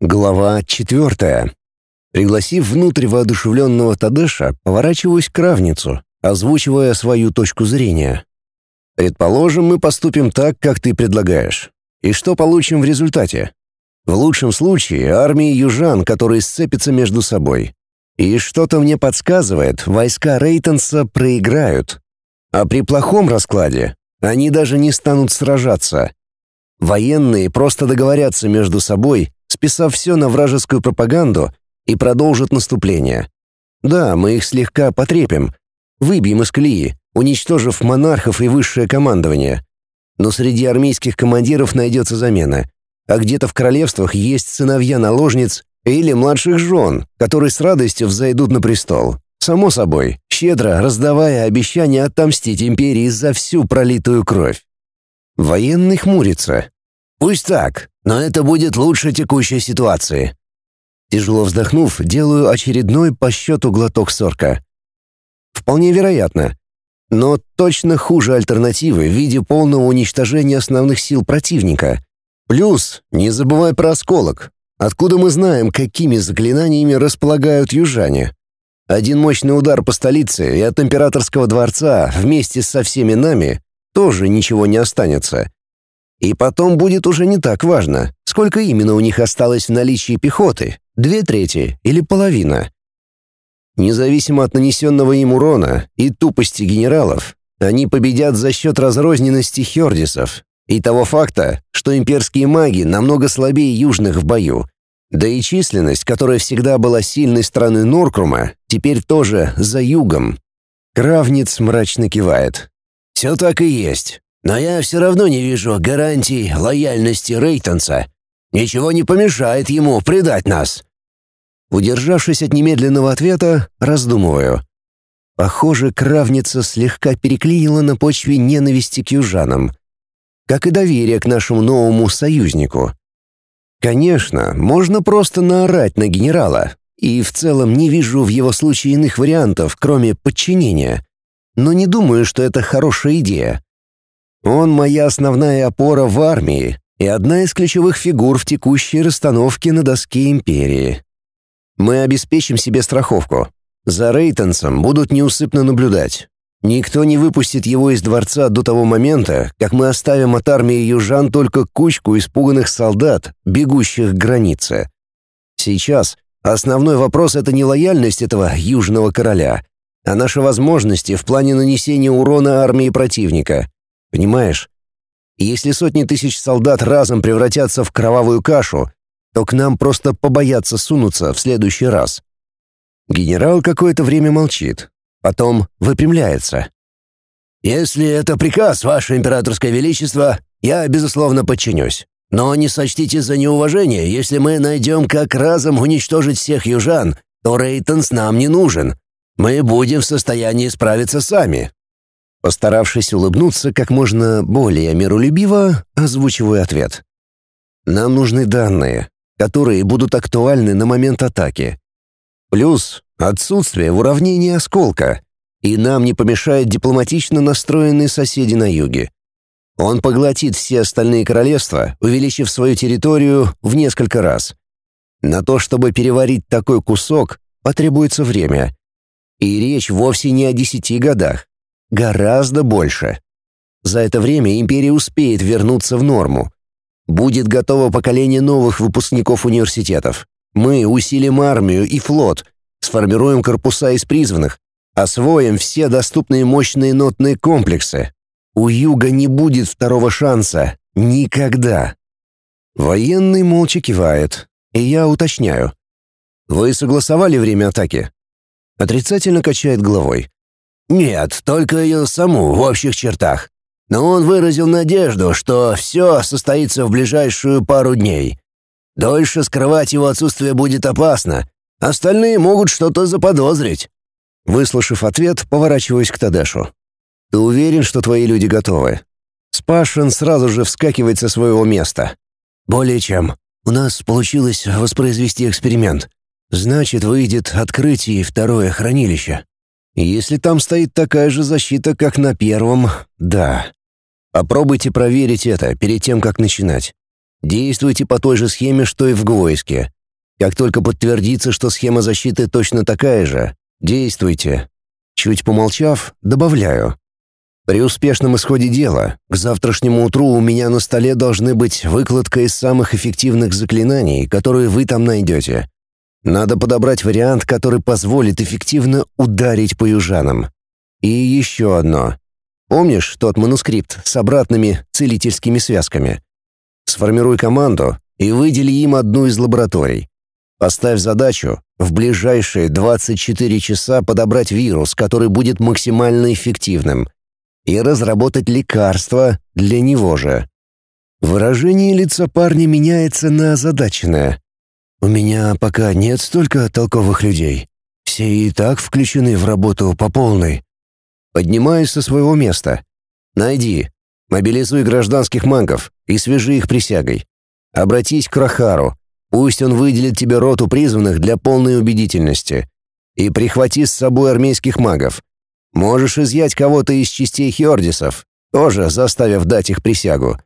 Глава четвертая. Пригласив внутрь воодушевленного Тадеша, поворачиваюсь к Равницу, озвучивая свою точку зрения. Предположим, мы поступим так, как ты предлагаешь. И что получим в результате? В лучшем случае армии южан, которые сцепятся между собой. И что-то мне подсказывает, войска Рейтенса проиграют. А при плохом раскладе они даже не станут сражаться. Военные просто договорятся между собой, списав все на вражескую пропаганду, и продолжат наступление. Да, мы их слегка потрепим, выбьем из колеи, уничтожив монархов и высшее командование. Но среди армейских командиров найдется замена — а где-то в королевствах есть сыновья наложниц или младших жен, которые с радостью взойдут на престол. Само собой, щедро раздавая обещание отомстить империи за всю пролитую кровь. Военный хмурится. «Пусть так, но это будет лучше текущей ситуации». Тяжело вздохнув, делаю очередной по счету глоток сорка. Вполне вероятно. Но точно хуже альтернативы в виде полного уничтожения основных сил противника. Плюс, не забывай про осколок. Откуда мы знаем, какими заклинаниями располагают южане? Один мощный удар по столице и от императорского дворца вместе со всеми нами тоже ничего не останется. И потом будет уже не так важно, сколько именно у них осталось в наличии пехоты, две трети или половина. Независимо от нанесенного им урона и тупости генералов, они победят за счет разрозненности хердисов и того факта, что имперские маги намного слабее южных в бою. Да и численность, которая всегда была сильной стороны Норкрума, теперь тоже за югом. Кравниц мрачно кивает. «Все так и есть. Но я все равно не вижу гарантий лояльности Рейтонса. Ничего не помешает ему предать нас». Удержавшись от немедленного ответа, раздумываю. Похоже, Кравница слегка переклинила на почве ненависти к южанам как и доверие к нашему новому союзнику. Конечно, можно просто наорать на генерала, и в целом не вижу в его случае иных вариантов, кроме подчинения. Но не думаю, что это хорошая идея. Он моя основная опора в армии и одна из ключевых фигур в текущей расстановке на доске империи. Мы обеспечим себе страховку. За Рейтенсом будут неусыпно наблюдать. Никто не выпустит его из дворца до того момента, как мы оставим от армии южан только кучку испуганных солдат, бегущих к границе. Сейчас основной вопрос — это не лояльность этого южного короля, а наши возможности в плане нанесения урона армии противника. Понимаешь? Если сотни тысяч солдат разом превратятся в кровавую кашу, то к нам просто побоятся сунуться в следующий раз. Генерал какое-то время молчит, Потом выпрямляется. «Если это приказ, Ваше Императорское Величество, я, безусловно, подчинюсь. Но не сочтите за неуважение, если мы найдем, как разом уничтожить всех южан, то Рейтонс нам не нужен. Мы будем в состоянии справиться сами». Постаравшись улыбнуться как можно более миролюбиво, озвучиваю ответ. «Нам нужны данные, которые будут актуальны на момент атаки. Плюс Отсутствие в уравнении осколка, и нам не помешают дипломатично настроенные соседи на юге. Он поглотит все остальные королевства, увеличив свою территорию в несколько раз. На то, чтобы переварить такой кусок, потребуется время. И речь вовсе не о десяти годах. Гораздо больше. За это время империя успеет вернуться в норму. Будет готово поколение новых выпускников университетов. Мы усилим армию и флот — Сформируем корпуса из призванных, освоим все доступные мощные нотные комплексы. У Юга не будет второго шанса. Никогда. Военный молча кивает, и я уточняю. Вы согласовали время атаки? Отрицательно качает головой. Нет, только ее саму в общих чертах. Но он выразил надежду, что все состоится в ближайшую пару дней. Дольше скрывать его отсутствие будет опасно, Остальные могут что-то заподозрить». Выслушав ответ, поворачиваюсь к Тадешу. «Ты уверен, что твои люди готовы?» Спашин сразу же вскакивает со своего места. «Более чем. У нас получилось воспроизвести эксперимент. Значит, выйдет открытие второе хранилище. Если там стоит такая же защита, как на первом, да. Попробуйте проверить это перед тем, как начинать. Действуйте по той же схеме, что и в Гвойске. Как только подтвердится, что схема защиты точно такая же, действуйте. Чуть помолчав, добавляю. При успешном исходе дела, к завтрашнему утру у меня на столе должны быть выкладка из самых эффективных заклинаний, которые вы там найдете. Надо подобрать вариант, который позволит эффективно ударить по южанам. И еще одно. Помнишь тот манускрипт с обратными целительскими связками? Сформируй команду и выдели им одну из лабораторий. Поставь задачу в ближайшие 24 часа подобрать вирус, который будет максимально эффективным, и разработать лекарство для него же. Выражение лица парня меняется на озадаченное. «У меня пока нет столько толковых людей. Все и так включены в работу по полной». Поднимаюсь со своего места. «Найди, Мобилизуй гражданских магов и свяжи их присягой. Обратись к Рахару. Пусть он выделит тебе роту призванных для полной убедительности. И прихвати с собой армейских магов. Можешь изъять кого-то из частей Хьордисов, тоже заставив дать их присягу.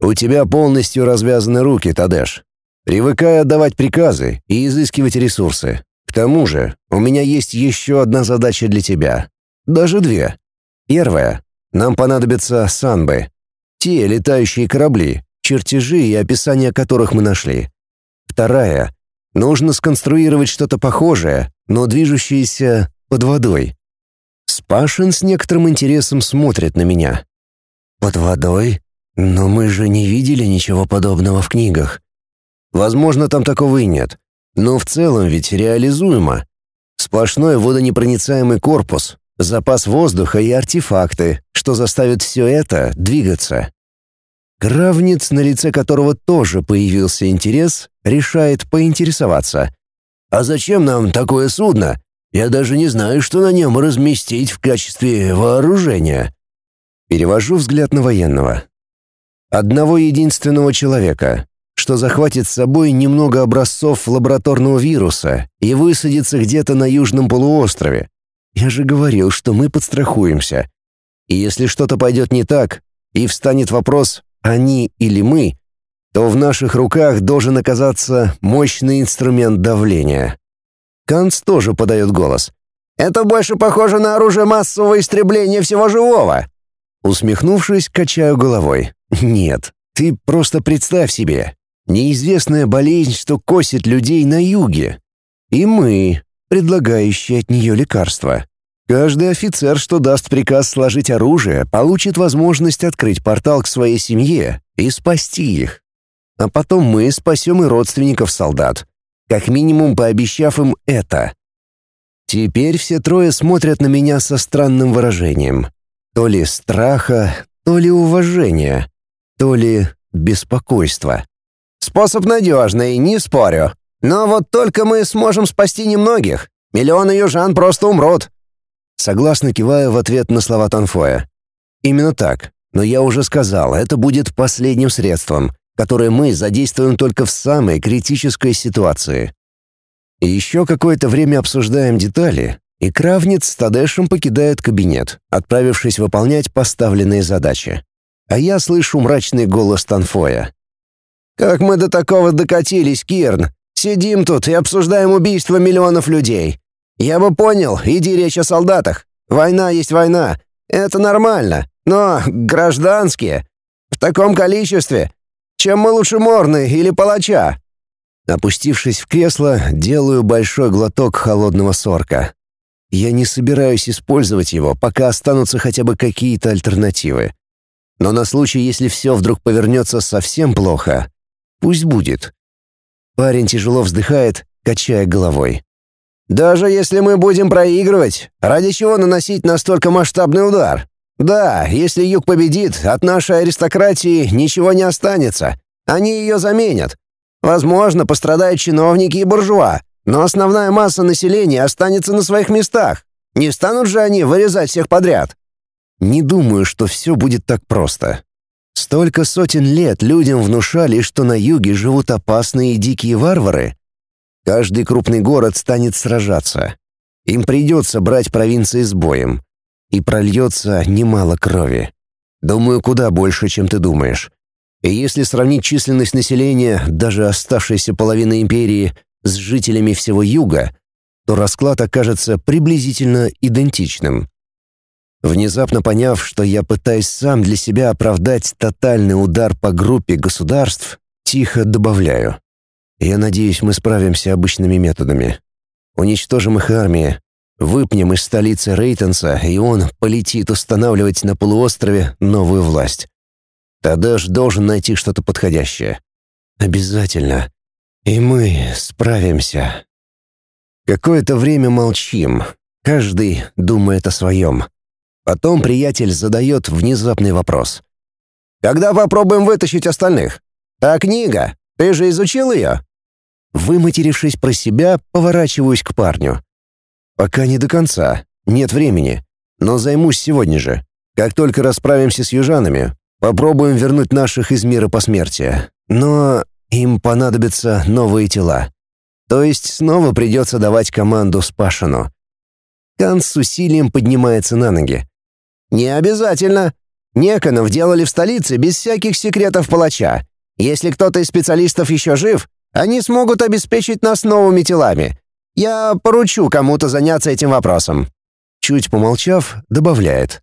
У тебя полностью развязаны руки, Тадеш. Привыкай отдавать приказы и изыскивать ресурсы. К тому же, у меня есть еще одна задача для тебя. Даже две. Первая нам понадобятся санбы. Те летающие корабли, чертежи и описания которых мы нашли. Вторая. Нужно сконструировать что-то похожее, но движущееся под водой. Спашин с некоторым интересом смотрит на меня. «Под водой? Но мы же не видели ничего подобного в книгах. Возможно, там такого и нет. Но в целом ведь реализуемо. Сплошной водонепроницаемый корпус, запас воздуха и артефакты, что заставит все это двигаться. Кравниц, на лице которого тоже появился интерес, решает поинтересоваться. «А зачем нам такое судно? Я даже не знаю, что на нем разместить в качестве вооружения». Перевожу взгляд на военного. Одного единственного человека, что захватит с собой немного образцов лабораторного вируса и высадится где-то на южном полуострове, я же говорил, что мы подстрахуемся. И если что-то пойдет не так, и встанет вопрос «они или мы», то в наших руках должен оказаться мощный инструмент давления. Канц тоже подает голос. «Это больше похоже на оружие массового истребления всего живого!» Усмехнувшись, качаю головой. «Нет, ты просто представь себе. Неизвестная болезнь, что косит людей на юге. И мы, предлагающий от нее лекарства. Каждый офицер, что даст приказ сложить оружие, получит возможность открыть портал к своей семье и спасти их. А потом мы спасем и родственников солдат, как минимум пообещав им это. Теперь все трое смотрят на меня со странным выражением. То ли страха, то ли уважения, то ли беспокойства. «Способ надежный, не спорю», но вот только мы сможем спасти немногих. Миллионы южан просто умрут. Согласно киваю в ответ на слова Танфоя. Именно так. Но я уже сказал, это будет последним средством, которое мы задействуем только в самой критической ситуации. И еще какое-то время обсуждаем детали, и Кравниц с Тадешем покидают кабинет, отправившись выполнять поставленные задачи. А я слышу мрачный голос Танфоя. «Как мы до такого докатились, Кирн? Сидим тут и обсуждаем убийство миллионов людей. Я бы понял, иди речь о солдатах. Война есть война. Это нормально. Но гражданские. В таком количестве. Чем мы лучше Морны или Палача?» Опустившись в кресло, делаю большой глоток холодного сорка. Я не собираюсь использовать его, пока останутся хотя бы какие-то альтернативы. Но на случай, если все вдруг повернется совсем плохо, пусть будет. Парень тяжело вздыхает, качая головой. «Даже если мы будем проигрывать, ради чего наносить настолько масштабный удар? Да, если Юг победит, от нашей аристократии ничего не останется. Они ее заменят. Возможно, пострадают чиновники и буржуа, но основная масса населения останется на своих местах. Не станут же они вырезать всех подряд?» Не думаю, что все будет так просто. Столько сотен лет людям внушали, что на юге живут опасные дикие варвары. Каждый крупный город станет сражаться. Им придется брать провинции с боем. И прольется немало крови. Думаю, куда больше, чем ты думаешь. И если сравнить численность населения даже оставшейся половины империи с жителями всего юга, то расклад окажется приблизительно идентичным. Внезапно поняв, что я пытаюсь сам для себя оправдать тотальный удар по группе государств, тихо добавляю. Я надеюсь, мы справимся обычными методами. Уничтожим их армии, выпнем из столицы Рейтенса, и он полетит устанавливать на полуострове новую власть. Тадеш должен найти что-то подходящее. Обязательно. И мы справимся. Какое-то время молчим. Каждый думает о своем. Потом приятель задает внезапный вопрос. «Когда попробуем вытащить остальных? А книга? Ты же изучил ее?» Выматерившись про себя, поворачиваюсь к парню. «Пока не до конца. Нет времени. Но займусь сегодня же. Как только расправимся с южанами, попробуем вернуть наших из мира посмертия. Но им понадобятся новые тела. То есть снова придется давать команду Спашину. Кан с усилием поднимается на ноги. «Не обязательно. Неконов делали в столице без всяких секретов палача. Если кто-то из специалистов еще жив, они смогут обеспечить нас новыми телами. Я поручу кому-то заняться этим вопросом». Чуть помолчав, добавляет.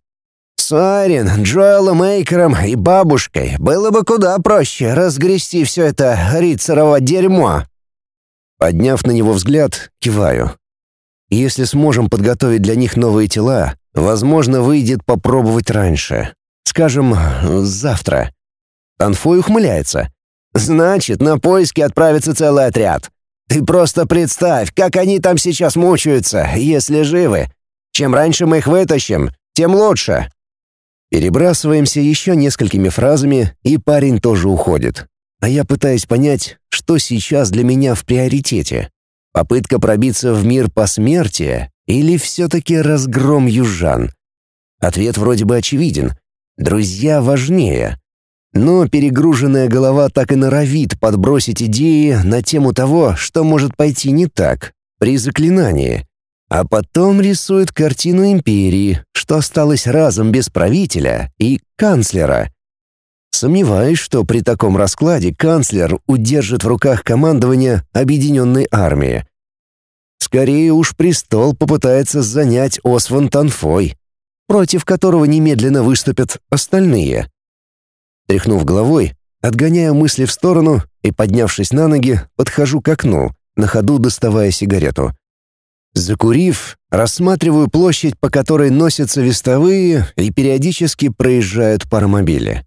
«С Айрин, Джоэлом Эйкером и бабушкой было бы куда проще разгрести все это рицарово дерьмо». Подняв на него взгляд, киваю. «Если сможем подготовить для них новые тела, Возможно, выйдет попробовать раньше. Скажем, завтра. Танфой ухмыляется. Значит, на поиски отправится целый отряд. Ты просто представь, как они там сейчас мучаются, если живы. Чем раньше мы их вытащим, тем лучше. Перебрасываемся еще несколькими фразами, и парень тоже уходит. А я пытаюсь понять, что сейчас для меня в приоритете. Попытка пробиться в мир посмертия или все-таки разгром южан? Ответ вроде бы очевиден. Друзья важнее. Но перегруженная голова так и норовит подбросить идеи на тему того, что может пойти не так при заклинании. А потом рисует картину империи, что осталось разом без правителя и канцлера. Сомневаюсь, что при таком раскладе канцлер удержит в руках командование объединенной армии. Скорее уж престол попытается занять Осван Танфой, против которого немедленно выступят остальные. Тряхнув головой, отгоняю мысли в сторону и, поднявшись на ноги, подхожу к окну, на ходу доставая сигарету. Закурив, рассматриваю площадь, по которой носятся вестовые и периодически проезжают паромобили.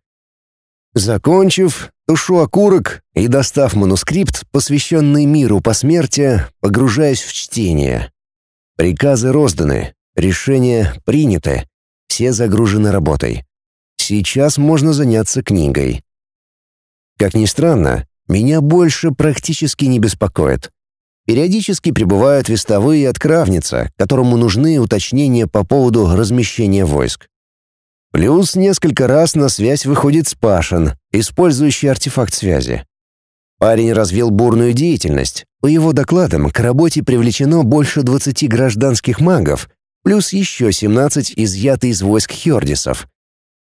Закончив, тушу окурок и, достав манускрипт, посвященный миру посмертия, погружаюсь в чтение. Приказы розданы, решения приняты, все загружены работой. Сейчас можно заняться книгой. Как ни странно, меня больше практически не беспокоит. Периодически прибывают вестовые от Кравница, которому нужны уточнения по поводу размещения войск. Плюс несколько раз на связь выходит Спашин, использующий артефакт связи. Парень развил бурную деятельность. По его докладам, к работе привлечено больше 20 гражданских магов, плюс еще 17 изъяты из войск Хердисов.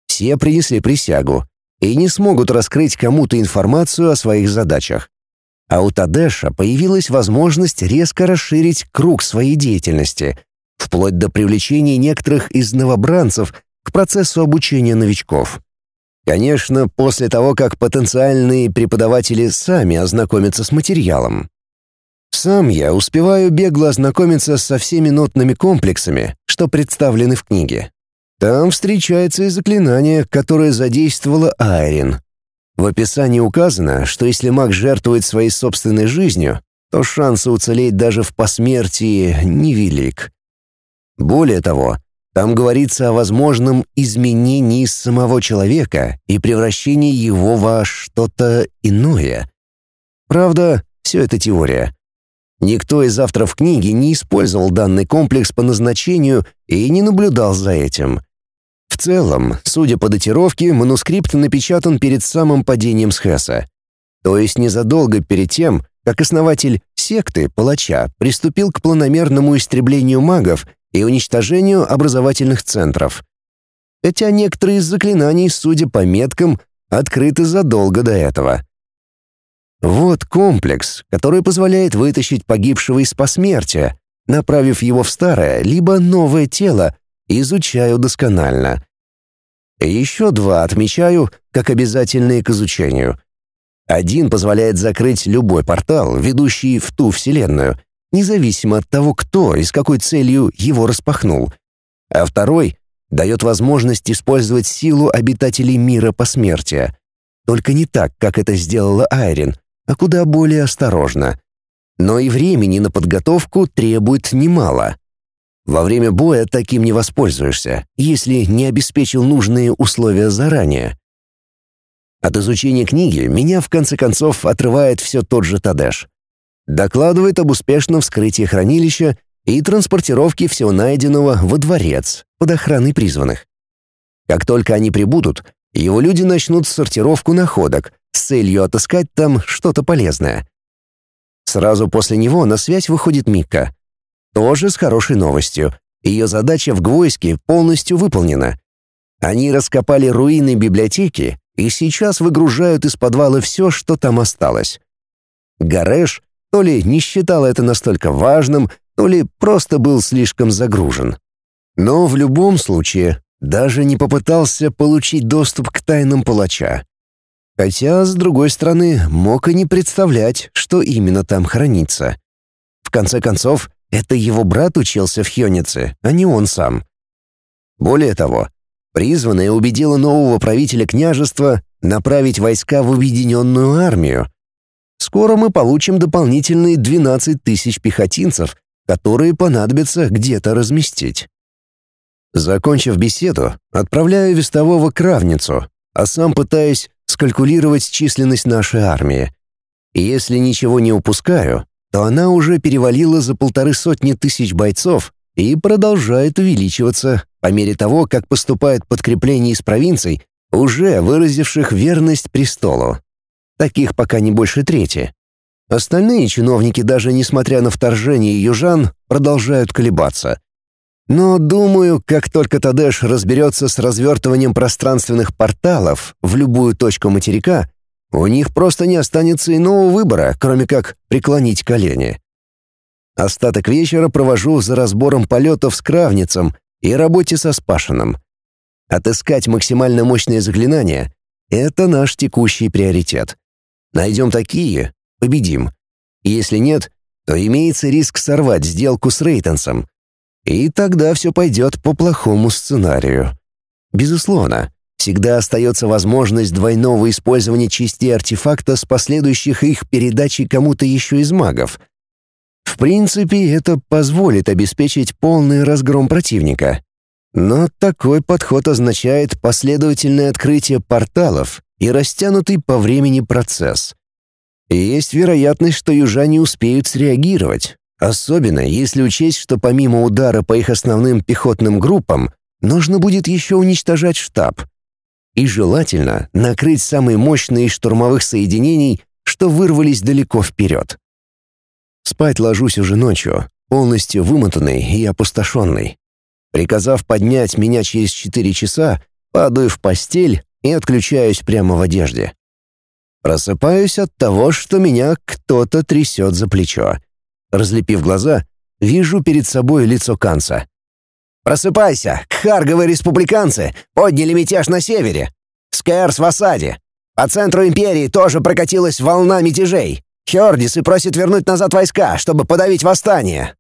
Все принесли присягу и не смогут раскрыть кому-то информацию о своих задачах. А у Тадеша появилась возможность резко расширить круг своей деятельности, вплоть до привлечения некоторых из новобранцев к процессу обучения новичков. Конечно, после того, как потенциальные преподаватели сами ознакомятся с материалом. Сам я успеваю бегло ознакомиться со всеми нотными комплексами, что представлены в книге. Там встречается и заклинание, которое задействовала Айрин. В описании указано, что если маг жертвует своей собственной жизнью, то шансы уцелеть даже в посмертии невелик. Более того, там говорится о возможном изменении самого человека и превращении его во что-то иное. Правда, все это теория. Никто из авторов книги не использовал данный комплекс по назначению и не наблюдал за этим. В целом, судя по датировке, манускрипт напечатан перед самым падением Схеса. То есть незадолго перед тем, как основатель секты, палача, приступил к планомерному истреблению магов и уничтожению образовательных центров. Хотя некоторые из заклинаний, судя по меткам, открыты задолго до этого. Вот комплекс, который позволяет вытащить погибшего из посмертия, направив его в старое либо новое тело, изучаю досконально. Еще два отмечаю как обязательные к изучению. Один позволяет закрыть любой портал, ведущий в ту вселенную, независимо от того, кто и с какой целью его распахнул. А второй дает возможность использовать силу обитателей мира посмертия. Только не так, как это сделала Айрин, а куда более осторожно. Но и времени на подготовку требует немало. Во время боя таким не воспользуешься, если не обеспечил нужные условия заранее. От изучения книги меня в конце концов отрывает все тот же Тадеш. Докладывает об успешном вскрытии хранилища и транспортировке всего найденного во дворец под охраной призванных. Как только они прибудут, его люди начнут сортировку находок с целью отыскать там что-то полезное. Сразу после него на связь выходит Микка. Тоже с хорошей новостью. Ее задача в Гвойске полностью выполнена. Они раскопали руины библиотеки и сейчас выгружают из подвала все, что там осталось. Гареш то ли не считал это настолько важным, то ли просто был слишком загружен. Но в любом случае даже не попытался получить доступ к тайнам палача. Хотя, с другой стороны, мог и не представлять, что именно там хранится. В конце концов, это его брат учился в Хёнице, а не он сам. Более того, призванная убедила нового правителя княжества направить войска в объединенную армию. Скоро мы получим дополнительные 12 тысяч пехотинцев, которые понадобится где-то разместить. Закончив беседу, отправляю вестового к Равницу, а сам пытаюсь скалькулировать численность нашей армии. И если ничего не упускаю, то она уже перевалила за полторы сотни тысяч бойцов и продолжает увеличиваться по мере того, как поступает подкрепление из провинций, уже выразивших верность престолу. Таких пока не больше трети. Остальные чиновники, даже несмотря на вторжение южан, продолжают колебаться. Но, думаю, как только Тадеш разберется с развертыванием пространственных порталов в любую точку материка, у них просто не останется иного выбора, кроме как преклонить колени. Остаток вечера провожу за разбором полетов с Кравницем и работе со Спашиным. Отыскать максимально мощные заклинания — это наш текущий приоритет. Найдем такие — победим. Если нет, то имеется риск сорвать сделку с Рейтенсом, и тогда все пойдет по плохому сценарию. Безусловно, всегда остается возможность двойного использования частей артефакта с последующих их передачей кому-то еще из магов. В принципе, это позволит обеспечить полный разгром противника. Но такой подход означает последовательное открытие порталов и растянутый по времени процесс. И есть вероятность, что южане успеют среагировать, Особенно если учесть, что помимо удара по их основным пехотным группам, нужно будет еще уничтожать штаб. И желательно накрыть самые мощные штурмовых соединений, что вырвались далеко вперед. Спать ложусь уже ночью, полностью вымотанный и опустошенный. Приказав поднять меня через четыре часа, падаю в постель и отключаюсь прямо в одежде. Просыпаюсь от того, что меня кто-то трясет за плечо. Разлепив глаза, вижу перед собой лицо Канца. «Просыпайся! Кхарговые республиканцы подняли мятеж на севере! Скэрс в осаде! По центру империи тоже прокатилась волна мятежей! Хёрдисы просят вернуть назад войска, чтобы подавить восстание!»